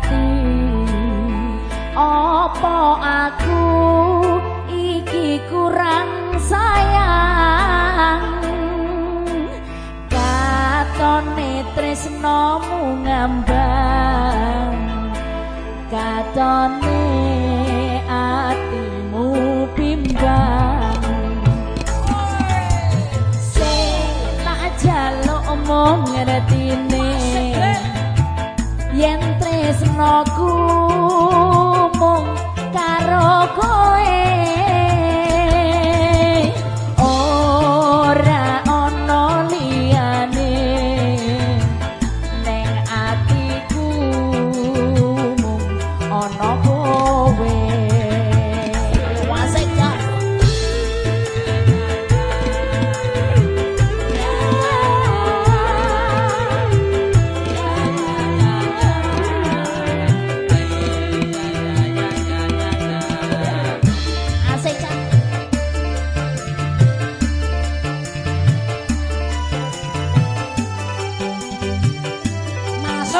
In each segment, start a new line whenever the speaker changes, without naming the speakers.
ati apa aku iki kurang sayang? Katone tresnamu ngambang. Katone atimu bimbang. Sing tak jaluk omong ngertine tresnoku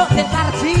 soporto el.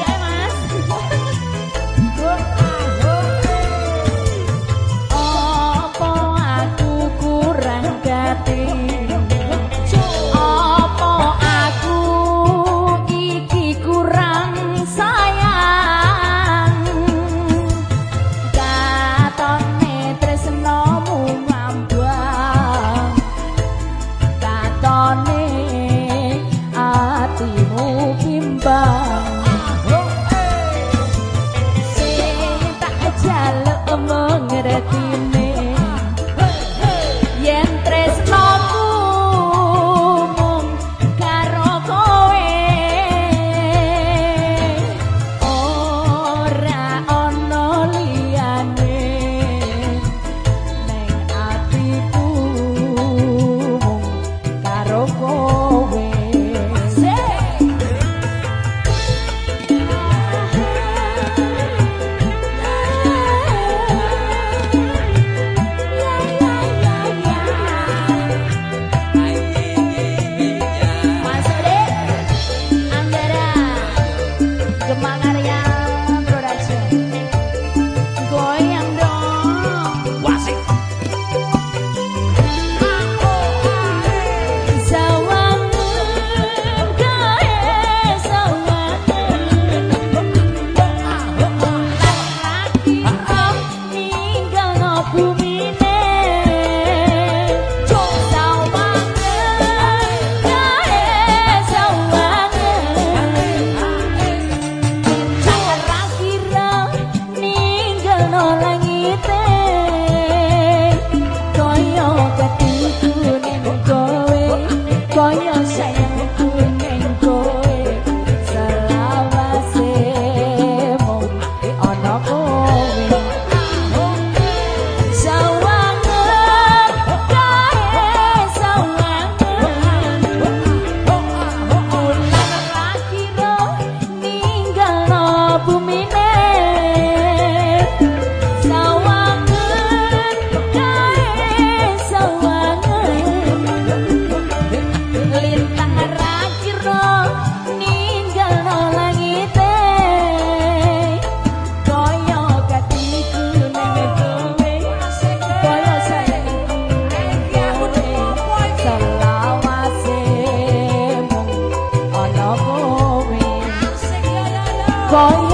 cõi